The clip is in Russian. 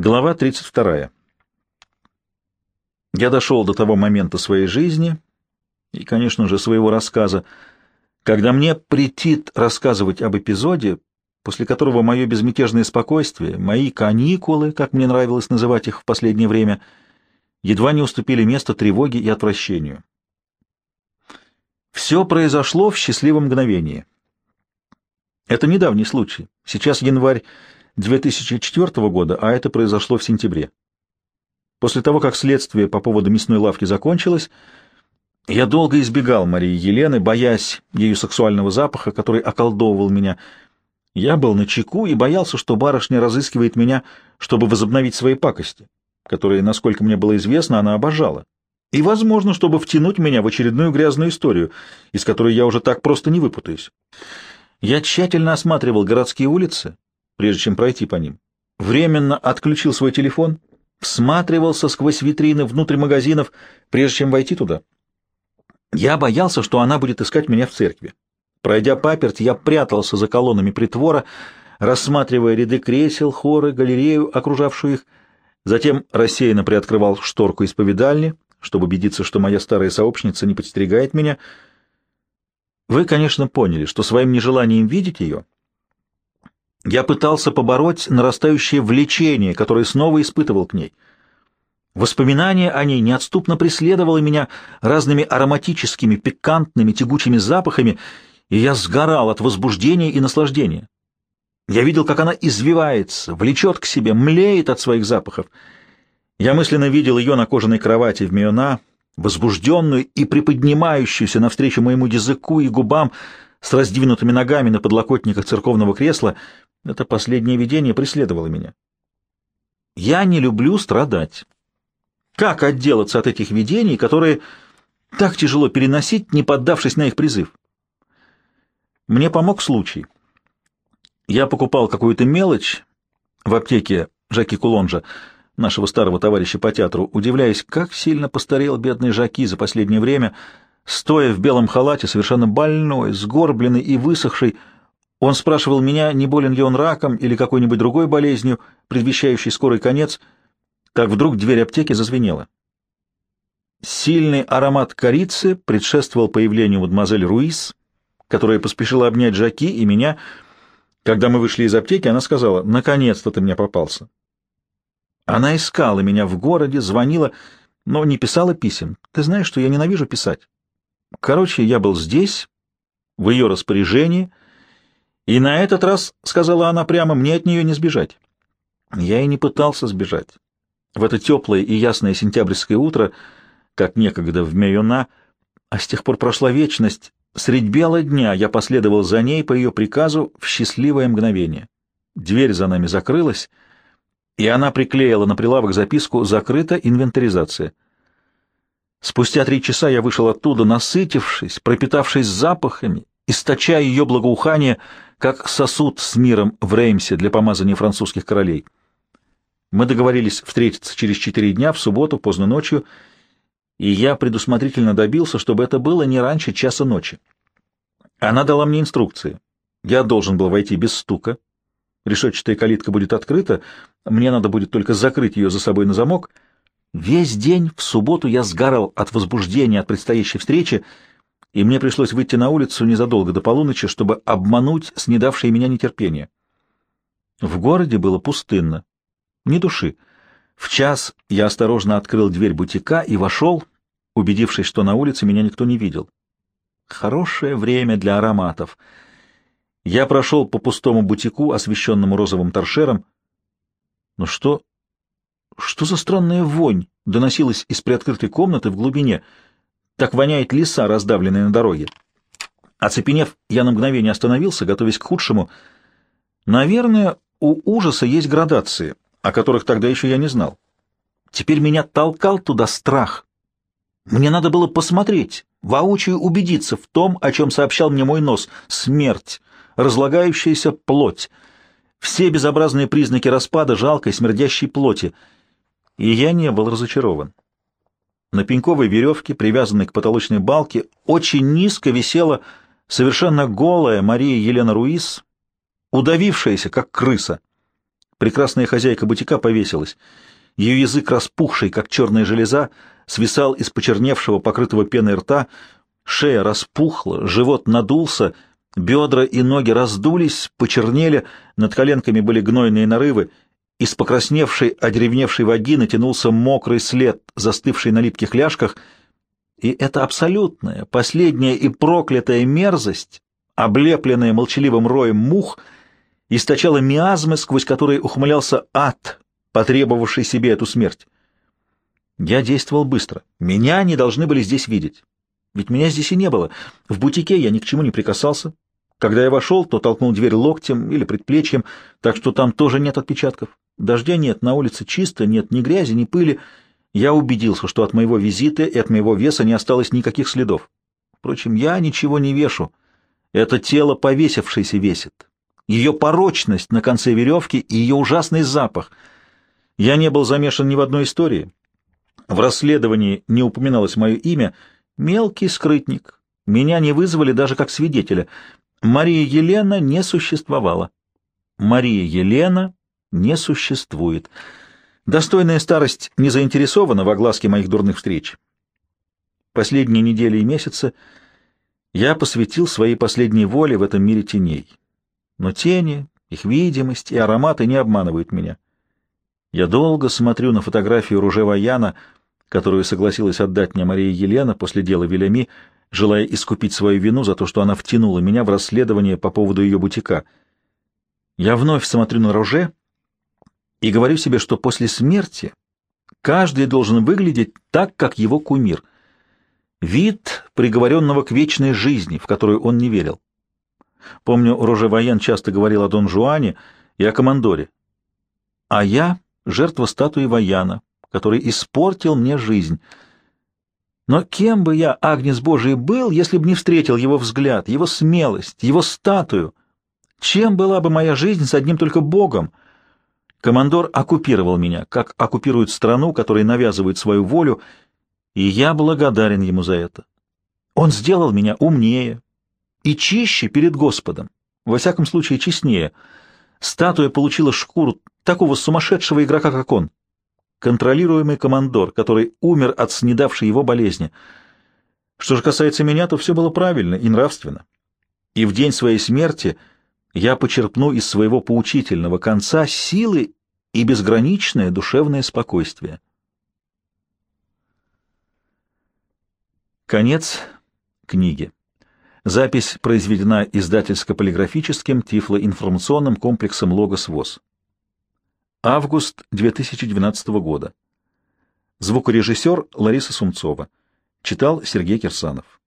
Глава 32. Я дошел до того момента своей жизни и, конечно же, своего рассказа, когда мне претит рассказывать об эпизоде, после которого мое безмятежное спокойствие, мои каникулы, как мне нравилось называть их в последнее время, едва не уступили место тревоге и отвращению. Все произошло в счастливом мгновении. Это недавний случай. Сейчас январь 2004 года, а это произошло в сентябре. После того, как следствие по поводу мясной лавки закончилось, я долго избегал Марии Елены, боясь ее сексуального запаха, который околдовывал меня. Я был на чеку и боялся, что барышня разыскивает меня, чтобы возобновить свои пакости, которые, насколько мне было известно, она обожала. И, возможно, чтобы втянуть меня в очередную грязную историю, из которой я уже так просто не выпутаюсь. Я тщательно осматривал городские улицы, прежде чем пройти по ним. Временно отключил свой телефон, всматривался сквозь витрины внутрь магазинов, прежде чем войти туда. Я боялся, что она будет искать меня в церкви. Пройдя паперть, я прятался за колоннами притвора, рассматривая ряды кресел, хоры, галерею, окружавшую их. Затем рассеянно приоткрывал шторку исповедальни, чтобы убедиться, что моя старая сообщница не подстерегает меня. Вы, конечно, поняли, что своим нежеланием видеть ее я пытался побороть нарастающее влечение, которое снова испытывал к ней. Воспоминание о ней неотступно преследовало меня разными ароматическими, пикантными, тягучими запахами, и я сгорал от возбуждения и наслаждения. Я видел, как она извивается, влечет к себе, млеет от своих запахов. Я мысленно видел ее на кожаной кровати в Миона, возбужденную и приподнимающуюся навстречу моему языку и губам с раздвинутыми ногами на подлокотниках церковного кресла — это последнее видение преследовало меня. Я не люблю страдать. Как отделаться от этих видений, которые так тяжело переносить, не поддавшись на их призыв? Мне помог случай. Я покупал какую-то мелочь в аптеке Жаки Кулонжа, нашего старого товарища по театру, удивляясь, как сильно постарел бедный Жаки за последнее время, стоя в белом халате, совершенно больной, сгорбленный и высохший, он спрашивал меня, не болен ли он раком или какой-нибудь другой болезнью, предвещающей скорый конец, как вдруг дверь аптеки зазвенела. Сильный аромат корицы предшествовал появлению мадемуазель Руис, которая поспешила обнять Жаки и меня. Когда мы вышли из аптеки, она сказала, «Наконец-то ты мне попался». Она искала меня в городе, звонила, но не писала писем. Ты знаешь, что я ненавижу писать. Короче, я был здесь, в ее распоряжении, и на этот раз, — сказала она прямо, — мне от нее не сбежать. Я и не пытался сбежать. В это теплое и ясное сентябрьское утро, как некогда в Мейона, а с тех пор прошла вечность, средь бела дня я последовал за ней по ее приказу в счастливое мгновение. Дверь за нами закрылась, и она приклеила на прилавок записку «Закрыта инвентаризация». Спустя три часа я вышел оттуда, насытившись, пропитавшись запахами, источая ее благоухание — как сосуд с миром в Реймсе для помазания французских королей. Мы договорились встретиться через четыре дня, в субботу, поздно ночью, и я предусмотрительно добился, чтобы это было не раньше часа ночи. Она дала мне инструкции. Я должен был войти без стука. Решетчатая калитка будет открыта, мне надо будет только закрыть ее за собой на замок. Весь день в субботу я сгорал от возбуждения от предстоящей встречи, и мне пришлось выйти на улицу незадолго до полуночи, чтобы обмануть снедавшее меня нетерпение. В городе было пустынно, ни души. В час я осторожно открыл дверь бутика и вошел, убедившись, что на улице меня никто не видел. Хорошее время для ароматов. Я прошел по пустому бутику, освещенному розовым торшером. Но что... Что за странная вонь доносилась из приоткрытой комнаты в глубине — так воняет леса, раздавленные на дороге. Оцепенев, я на мгновение остановился, готовясь к худшему. Наверное, у ужаса есть градации, о которых тогда еще я не знал. Теперь меня толкал туда страх. Мне надо было посмотреть, воочию убедиться в том, о чем сообщал мне мой нос — смерть, разлагающаяся плоть, все безобразные признаки распада жалкой смердящей плоти. И я не был разочарован. На пеньковой веревке, привязанной к потолочной балке, очень низко висела совершенно голая Мария Елена Руис, удавившаяся, как крыса. Прекрасная хозяйка бутика повесилась. Ее язык, распухший, как черная железа, свисал из почерневшего, покрытого пеной рта, шея распухла, живот надулся, бедра и ноги раздулись, почернели, над коленками были гнойные нарывы, из покрасневшей, одеревневшей вагины тянулся мокрый след, застывший на липких ляжках, и эта абсолютная, последняя и проклятая мерзость, облепленная молчаливым роем мух, источала миазмы, сквозь которые ухмылялся ад, потребовавший себе эту смерть. Я действовал быстро. Меня не должны были здесь видеть. Ведь меня здесь и не было. В бутике я ни к чему не прикасался. Когда я вошел, то толкнул дверь локтем или предплечьем, так что там тоже нет отпечатков. Дождя нет, на улице чисто, нет ни грязи, ни пыли. Я убедился, что от моего визита и от моего веса не осталось никаких следов. Впрочем, я ничего не вешу. Это тело повесившееся весит. Ее порочность на конце веревки и ее ужасный запах. Я не был замешан ни в одной истории. В расследовании не упоминалось мое имя. Мелкий скрытник. Меня не вызвали даже как свидетеля. Мария Елена не существовала. Мария Елена не существует. Достойная старость не заинтересована в огласке моих дурных встреч. Последние недели и месяцы я посвятил своей последней воле в этом мире теней. Но тени, их видимость и ароматы не обманывают меня. Я долго смотрю на фотографию Руже Ваяна, которую согласилась отдать мне Мария Елена после дела Вильями, желая искупить свою вину за то, что она втянула меня в расследование по поводу ее бутика. Я вновь смотрю на Роже и говорю себе, что после смерти каждый должен выглядеть так, как его кумир. Вид приговоренного к вечной жизни, в которую он не верил. Помню, Роже Воен часто говорил о Дон Жуане и о командоре. А я — жертва статуи Вояна, который испортил мне жизнь. Но кем бы я, Агнец Божий, был, если бы не встретил его взгляд, его смелость, его статую? Чем была бы моя жизнь с одним только Богом? Командор оккупировал меня, как оккупируют страну, которой навязывают свою волю, и я благодарен ему за это. Он сделал меня умнее и чище перед Господом, во всяком случае честнее. Статуя получила шкуру такого сумасшедшего игрока, как он контролируемый командор, который умер от снедавшей его болезни. Что же касается меня, то все было правильно и нравственно. И в день своей смерти я почерпну из своего поучительного конца силы и безграничное душевное спокойствие. Конец книги. Запись произведена издательско-полиграфическим тифлоинформационным комплексом «Логос ВОЗ». Август 2012 года. Звукорежиссер Лариса Сумцова. Читал Сергей Кирсанов.